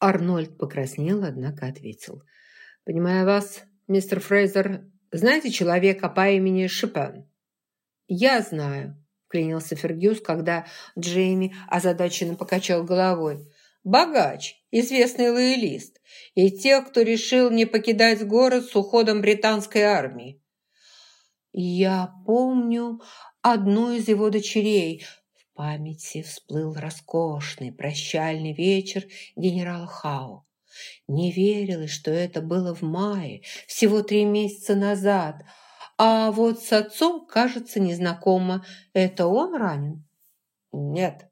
Арнольд покраснел, однако ответил. «Понимаю вас, мистер Фрейзер. Знаете человека по имени Шипен?» «Я знаю», – клянился Фергюс, когда Джейми озадаченно покачал головой. «Богач, известный лоялист, и тех, кто решил не покидать город с уходом британской армии». «Я помню одну из его дочерей», памяти всплыл роскошный прощальный вечер генерала Хау. Не верилось, что это было в мае, всего три месяца назад – а вот с отцом, кажется, незнакомо. Это он ранен? Нет.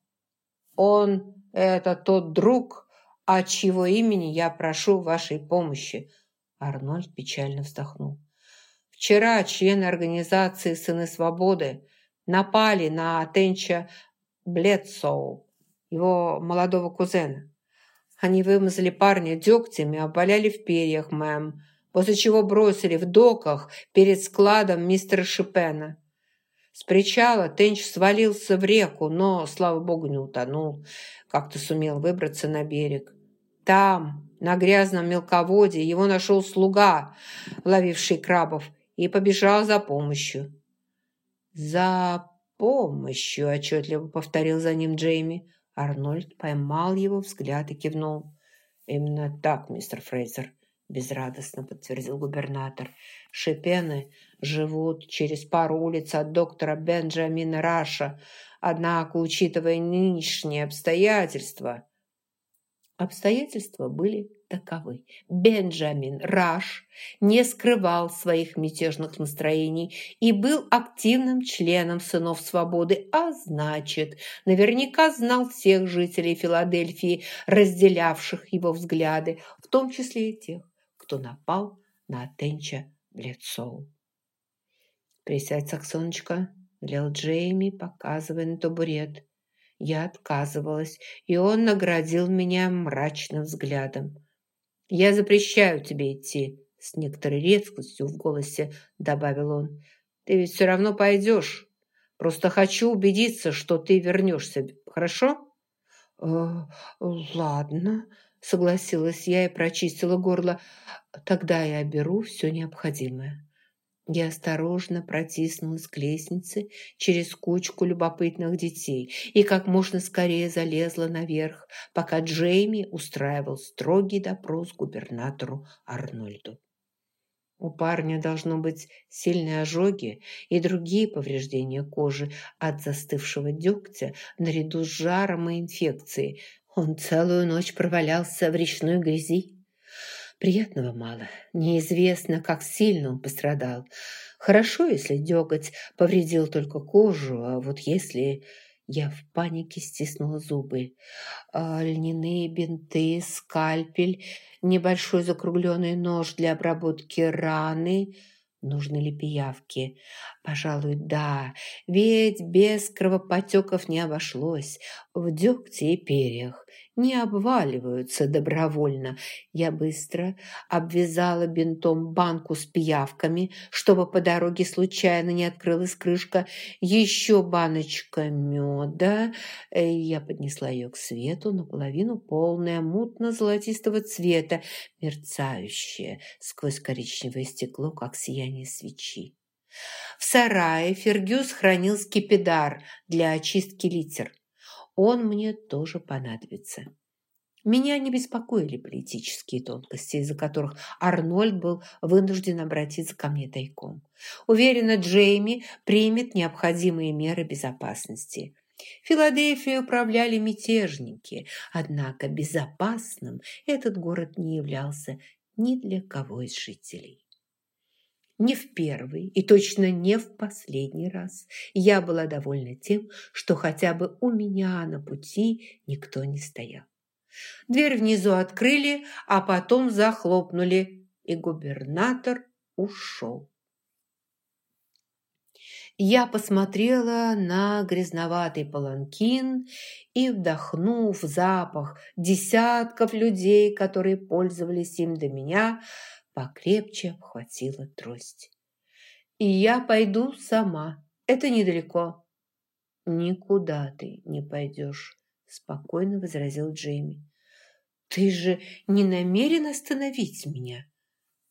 Он – это тот друг, от чьего имени я прошу вашей помощи. Арнольд печально вздохнул. Вчера члены организации «Сыны свободы» напали на Тенча Бледсоу, его молодого кузена. Они вымазали парня дегтем и обваляли в перьях, мэм после чего бросили в доках перед складом мистера Шипена. С причала Тенч свалился в реку, но, слава богу, не утонул. Как-то сумел выбраться на берег. Там, на грязном мелководье, его нашел слуга, ловивший крабов, и побежал за помощью. «За помощью», – отчетливо повторил за ним Джейми. Арнольд поймал его взгляд и кивнул. «Именно так, мистер Фрейзер безрадостно подтвердил губернатор. Шипены живут через пару улиц от доктора Бенджамина Раша. Однако, учитывая нынешние обстоятельства... Обстоятельства были таковы. Бенджамин Раш не скрывал своих мятежных настроений и был активным членом «Сынов свободы», а значит, наверняка знал всех жителей Филадельфии, разделявших его взгляды, в том числе и тех, кто напал на Тенча Бледсоу. «Присядь, Саксоночка», – велел Джейми, показывая на табурет. Я отказывалась, и он наградил меня мрачным взглядом. «Я запрещаю тебе идти», – с некоторой резкостью в голосе добавил он. «Ты ведь все равно пойдешь. Просто хочу убедиться, что ты вернешься. Хорошо?» «Э, «Ладно», согласилась я и прочистила горло. Тогда я беру все необходимое. Я осторожно протиснулась к лестнице через кучку любопытных детей и как можно скорее залезла наверх, пока Джейми устраивал строгий допрос губернатору Арнольду. У парня должно быть сильные ожоги и другие повреждения кожи от застывшего дегтя наряду с жаром и инфекцией, он целую ночь провалялся в речной грязи. Приятного мало. Неизвестно, как сильно он пострадал. Хорошо, если деготь повредил только кожу, а вот если... Я в панике стиснула зубы. А, льняные бинты, скальпель, небольшой закругленный нож для обработки раны – Нужны ли пиявки? Пожалуй, да, ведь без кровопотеков не обошлось. В дегте и перьях не обваливаются добровольно. Я быстро обвязала бинтом банку с пиявками, чтобы по дороге случайно не открылась крышка. Еще баночка меда. Э, я поднесла ее к свету, наполовину полная, мутно-золотистого цвета, мерцающая сквозь коричневое стекло, как сияние свечи. В сарае Фергюс хранил скипидар для очистки литер он мне тоже понадобится. Меня не беспокоили политические тонкости, из-за которых Арнольд был вынужден обратиться ко мне тайком. Уверена, Джейми примет необходимые меры безопасности. Филадельфией управляли мятежники, однако безопасным этот город не являлся ни для кого из жителей. Не в первый и точно не в последний раз я была довольна тем, что хотя бы у меня на пути никто не стоял. Дверь внизу открыли, а потом захлопнули, и губернатор ушел. Я посмотрела на грязноватый паланкин и, вдохнув запах десятков людей, которые пользовались им до меня, покрепче обхватила трость. «И я пойду сама. Это недалеко». «Никуда ты не пойдешь», – спокойно возразил Джейми. ты же не намерен остановить меня?»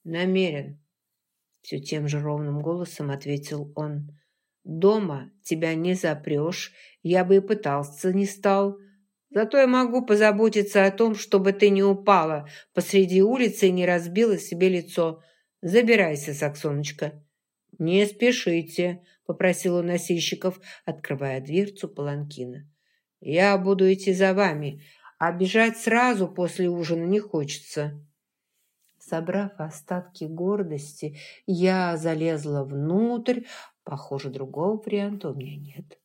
«Намерен», – все тем же ровным голосом ответил он. «Дома тебя не запрешь, я бы и пытался не стал. Зато я могу позаботиться о том, чтобы ты не упала посреди улицы и не разбила себе лицо. Забирайся, Саксоночка». «Не спешите», – попросил он носильщиков, открывая дверцу паланкина. «Я буду идти за вами, а бежать сразу после ужина не хочется». Собрав остатки гордости, я залезла внутрь. Похоже, другого варианта у меня нет.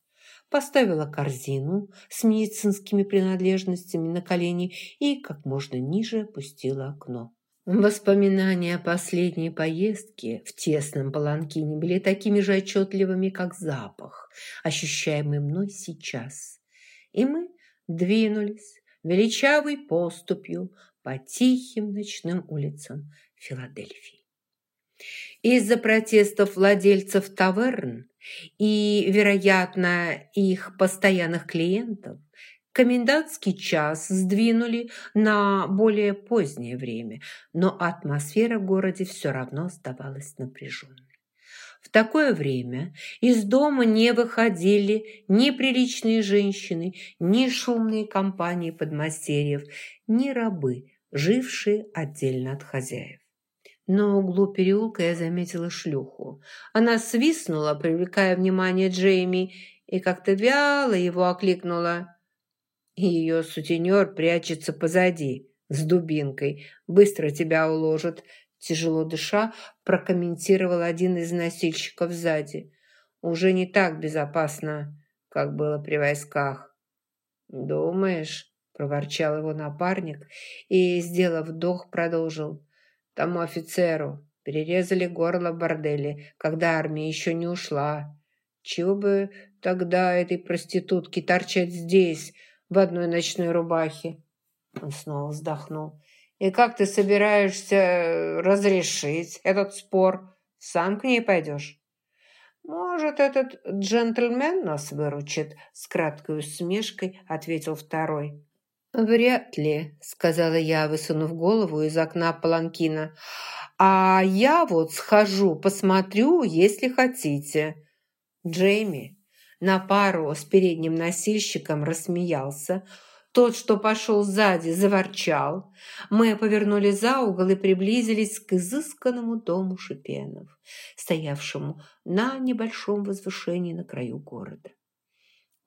Поставила корзину с медицинскими принадлежностями на колени и как можно ниже опустила окно. Воспоминания о последней поездке в тесном паланкине были такими же отчетливыми, как запах, ощущаемый мной сейчас. И мы двинулись величавой поступью по тихим ночным улицам Филадельфии. Из-за протестов владельцев таверн и, вероятно, их постоянных клиентов, комендантский час сдвинули на более позднее время, но атмосфера в городе все равно оставалась напряженной. В такое время из дома не выходили ни приличные женщины, ни шумные компании подмастерьев, ни рабы, жившие отдельно от хозяев. На углу переулка я заметила шлюху. Она свистнула, привлекая внимание Джейми, и как-то вяло его окликнула. Ее сутенер прячется позади, с дубинкой. Быстро тебя уложит. Тяжело дыша, прокомментировал один из носильщиков сзади. Уже не так безопасно, как было при войсках. «Думаешь?» проворчал его напарник и, сделав вдох, продолжил. Тому офицеру перерезали горло в борделе, когда армия еще не ушла. Чего бы тогда этой проститутке торчать здесь, в одной ночной рубахе? Он снова вздохнул. И как ты собираешься разрешить этот спор? Сам к ней пойдешь? «Может, этот джентльмен нас выручит?» С краткой усмешкой ответил второй. «Вряд ли», — сказала я, высунув голову из окна паланкина. «А я вот схожу, посмотрю, если хотите». Джейми на пару с передним носильщиком рассмеялся. Тот, что пошел сзади, заворчал. Мы повернули за угол и приблизились к изысканному дому Шипенов, стоявшему на небольшом возвышении на краю города.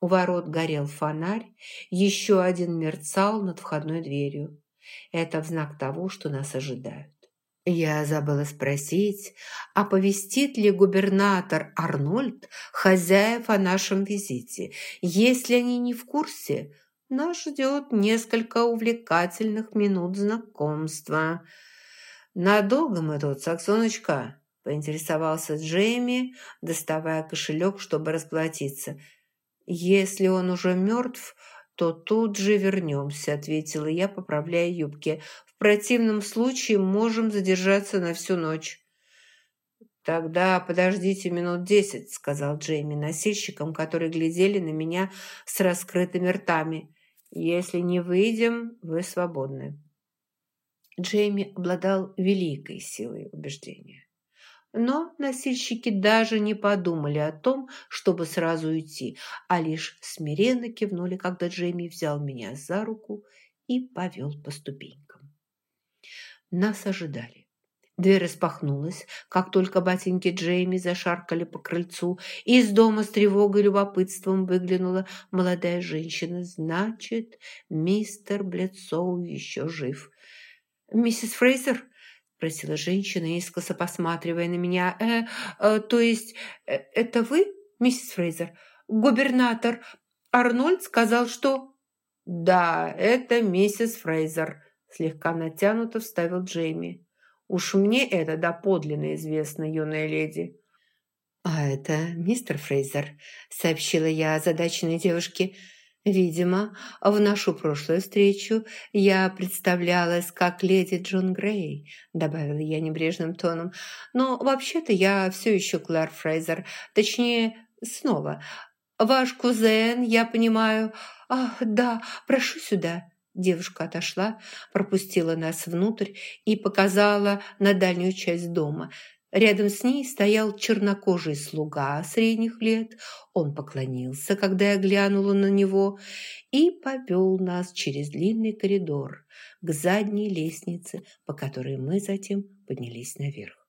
У ворот горел фонарь, еще один мерцал над входной дверью. Это в знак того, что нас ожидают. Я забыла спросить, оповестит ли губернатор Арнольд хозяев о нашем визите. Если они не в курсе, нас ждет несколько увлекательных минут знакомства. «Надолго мы тут, Саксоночка?» – поинтересовался Джейми, доставая кошелек, чтобы расплатиться – «Если он уже мертв, то тут же вернемся», – ответила я, поправляя юбки. «В противном случае можем задержаться на всю ночь». «Тогда подождите минут десять», – сказал Джейми носильщикам, которые глядели на меня с раскрытыми ртами. «Если не выйдем, вы свободны». Джейми обладал великой силой убеждения. Но носильщики даже не подумали о том, чтобы сразу уйти, а лишь смиренно кивнули, когда Джейми взял меня за руку и повел по ступенькам. Нас ожидали. Дверь распахнулась, как только ботинки Джейми зашаркали по крыльцу. Из дома с тревогой и любопытством выглянула молодая женщина. Значит, мистер Бледсоу еще жив. «Миссис Фрейзер?» Спросила женщина, искоса посматривая на меня. «Э, э, то есть, э, это вы, миссис Фрейзер? Губернатор Арнольд сказал, что...» «Да, это миссис Фрейзер», слегка натянуто вставил Джейми. «Уж мне это доподлинно известно, юная леди». «А это мистер Фрейзер», сообщила я озадаченной девушке. Видимо, в нашу прошлую встречу я представлялась как леди Джон Грей, добавила я небрежным тоном. Но вообще-то я все еще Клэр Фрейзер, точнее, снова. Ваш кузен, я понимаю... Ах, да, прошу сюда. Девушка отошла, пропустила нас внутрь и показала на дальнюю часть дома. Рядом с ней стоял чернокожий слуга средних лет. Он поклонился, когда я глянула на него, и повел нас через длинный коридор к задней лестнице, по которой мы затем поднялись наверх.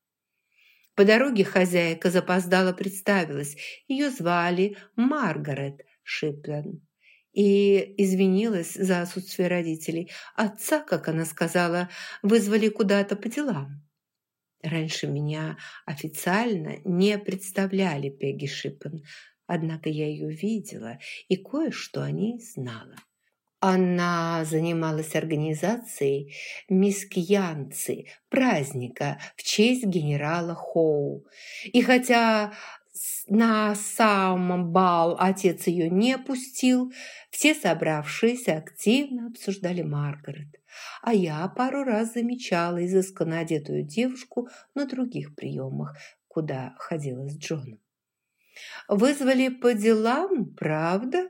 По дороге хозяйка запоздала представилась. Ее звали Маргарет Шиплен и извинилась за отсутствие родителей. Отца, как она сказала, вызвали куда-то по делам. Раньше меня официально не представляли Пегги Шиппен, однако я ее видела и кое-что о ней знала. Она занималась организацией мискьянцы, праздника в честь генерала Хоу. И хотя на сам бал отец ее не пустил, все собравшиеся активно обсуждали Маргарет. А я пару раз замечала изысканно одетую девушку на других приемах, куда ходила с Джоном. «Вызвали по делам, правда?»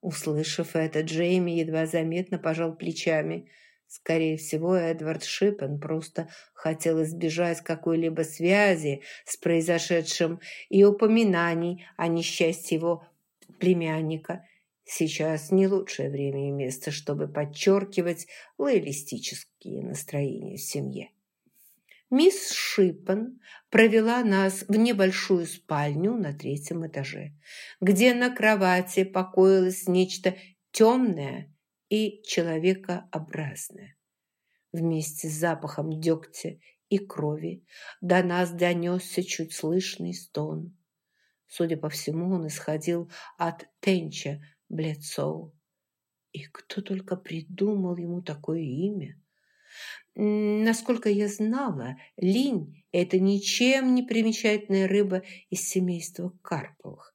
Услышав это, Джейми едва заметно пожал плечами – Скорее всего, Эдвард Шиппен просто хотел избежать какой-либо связи с произошедшим и упоминаний о несчастье его племянника. Сейчас не лучшее время и место, чтобы подчеркивать лоялистические настроения в семье. Мисс Шиппен провела нас в небольшую спальню на третьем этаже, где на кровати покоилось нечто темное и человекообразное. Вместе с запахом дегтя и крови до нас донесся чуть слышный стон. Судя по всему, он исходил от Тенча Блецоу. И кто только придумал ему такое имя? Насколько я знала, линь – это ничем не примечательная рыба из семейства карповых.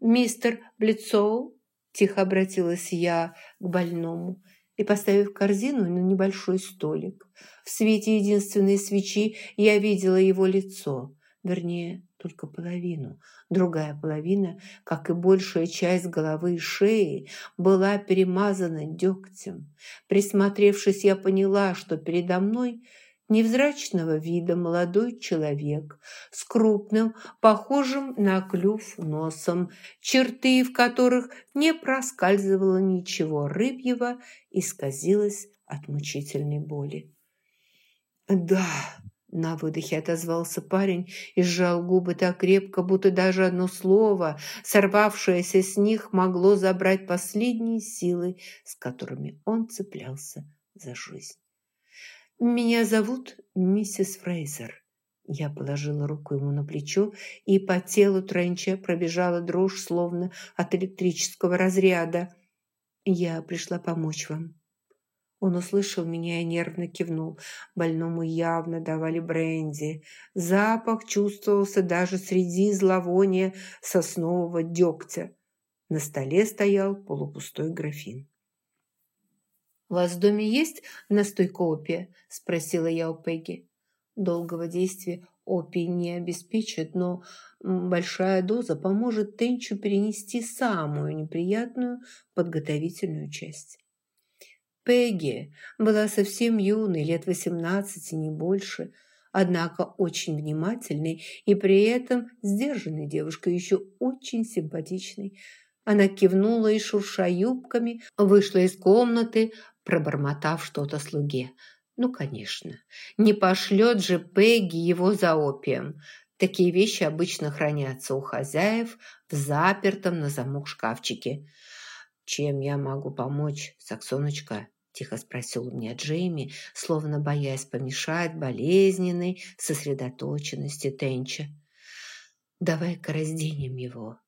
Мистер Блицоу Тихо обратилась я к больному и, поставив корзину на небольшой столик, в свете единственной свечи я видела его лицо, вернее, только половину. Другая половина, как и большая часть головы и шеи, была перемазана дегтем. Присмотревшись, я поняла, что передо мной – невзрачного вида молодой человек с крупным, похожим на клюв носом, черты в которых не проскальзывало ничего рыбьего, исказилось от мучительной боли. «Да», – на выдохе отозвался парень и сжал губы так крепко, будто даже одно слово, сорвавшееся с них, могло забрать последние силы, с которыми он цеплялся за жизнь. «Меня зовут миссис Фрейзер». Я положила руку ему на плечо, и по телу Тренча пробежала дрожь, словно от электрического разряда. «Я пришла помочь вам». Он услышал меня и нервно кивнул. Больному явно давали бренди. Запах чувствовался даже среди зловония соснового дегтя. На столе стоял полупустой графин. «У вас в доме есть настойка опия?» – спросила я у Пегги. Долгого действия опий не обеспечит, но большая доза поможет Тенчу перенести самую неприятную подготовительную часть. Пегги была совсем юной, лет восемнадцати, не больше, однако очень внимательной и при этом сдержанной девушкой, еще очень симпатичной. Она кивнула и, шурша юбками, вышла из комнаты, пробормотав что-то слуге. Ну, конечно, не пошлет же Пегги его за опием. Такие вещи обычно хранятся у хозяев в запертом на замок шкафчике. «Чем я могу помочь, Саксоночка?» – тихо спросил у меня Джейми, словно боясь помешать болезненной сосредоточенности Тенча. «Давай-ка разденем его»,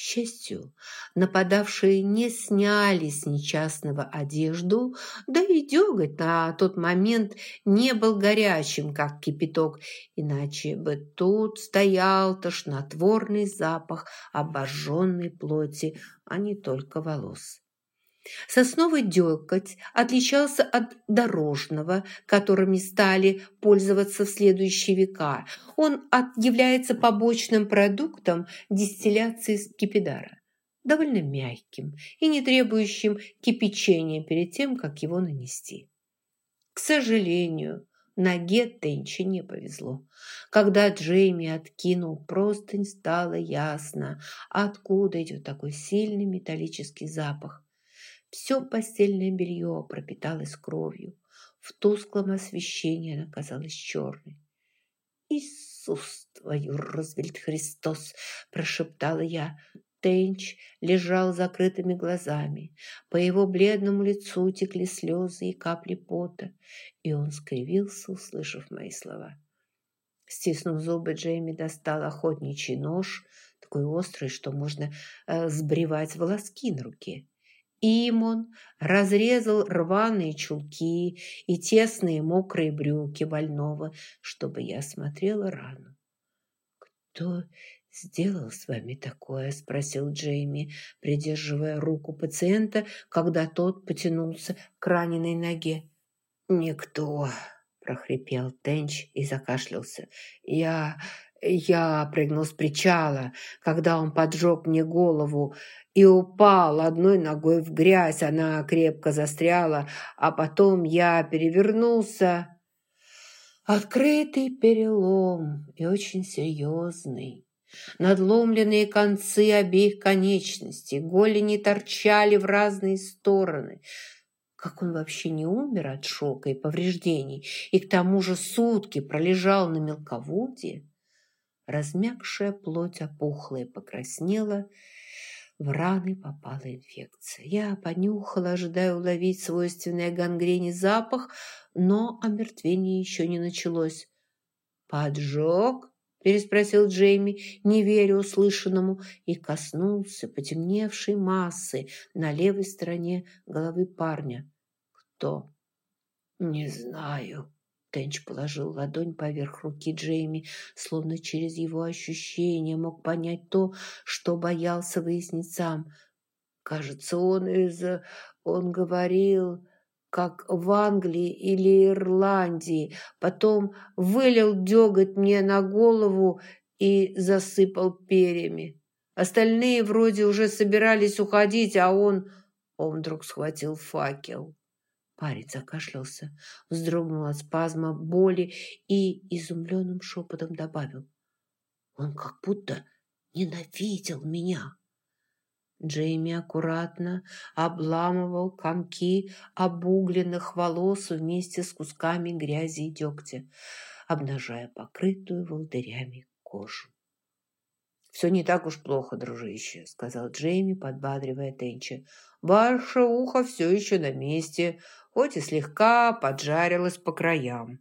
счастью, нападавшие не сняли с несчастного одежду, да и деготь на тот момент не был горячим, как кипяток, иначе бы тут стоял тошнотворный запах обожженной плоти, а не только волос. Сосновый дёготь отличался от дорожного, которыми стали пользоваться в следующие века. Он является побочным продуктом дистилляции скипидара. довольно мягким и не требующим кипячения перед тем, как его нанести. К сожалению, ноге Тенчи не повезло. Когда Джейми откинул простынь, стало ясно, откуда идет такой сильный металлический запах. Все постельное белье пропиталось кровью. В тусклом освещении она казалась черной. «Иисус твою, Рузвельт Христос!» – прошептала я. Тенч лежал закрытыми глазами. По его бледному лицу текли слезы и капли пота, и он скривился, услышав мои слова. Стиснув зубы, Джейми достал охотничий нож, такой острый, что можно э, сбривать волоски на руке. Им он разрезал рваные чулки и тесные мокрые брюки больного, чтобы я смотрела рану. «Кто сделал с вами такое?» – спросил Джейми, придерживая руку пациента, когда тот потянулся к раненой ноге. «Никто», – прохрипел Тенч и закашлялся. «Я... я прыгнул с причала, когда он поджег мне голову и упал одной ногой в грязь. Она крепко застряла, а потом я перевернулся. Открытый перелом и очень серьезный. Надломленные концы обеих конечностей, голени торчали в разные стороны. Как он вообще не умер от шока и повреждений, и к тому же сутки пролежал на мелководье? Размягшая плоть опухла и покраснела, в раны попала инфекция. Я понюхала, ожидая уловить свойственный гангрене запах, но омертвение еще не началось. «Поджог?» – переспросил Джейми, не веря услышанному, и коснулся потемневшей массы на левой стороне головы парня. «Кто?» «Не знаю», Тенч положил ладонь поверх руки Джейми, словно через его ощущение мог понять то, что боялся выяснить сам. Кажется, он из... Он говорил, как в Англии или Ирландии. Потом вылил деготь мне на голову и засыпал перьями. Остальные вроде уже собирались уходить, а он... Он вдруг схватил факел. Парень закашлялся, вздрогнул от спазма боли и изумленным шепотом добавил. Он как будто ненавидел меня. Джейми аккуратно обламывал комки обугленных волос вместе с кусками грязи и дегтя, обнажая покрытую волдырями кожу. «Все не так уж плохо, дружище», — сказал Джейми, подбадривая Тенча. «Ваше ухо все еще на месте хоть и слегка поджарилась по краям.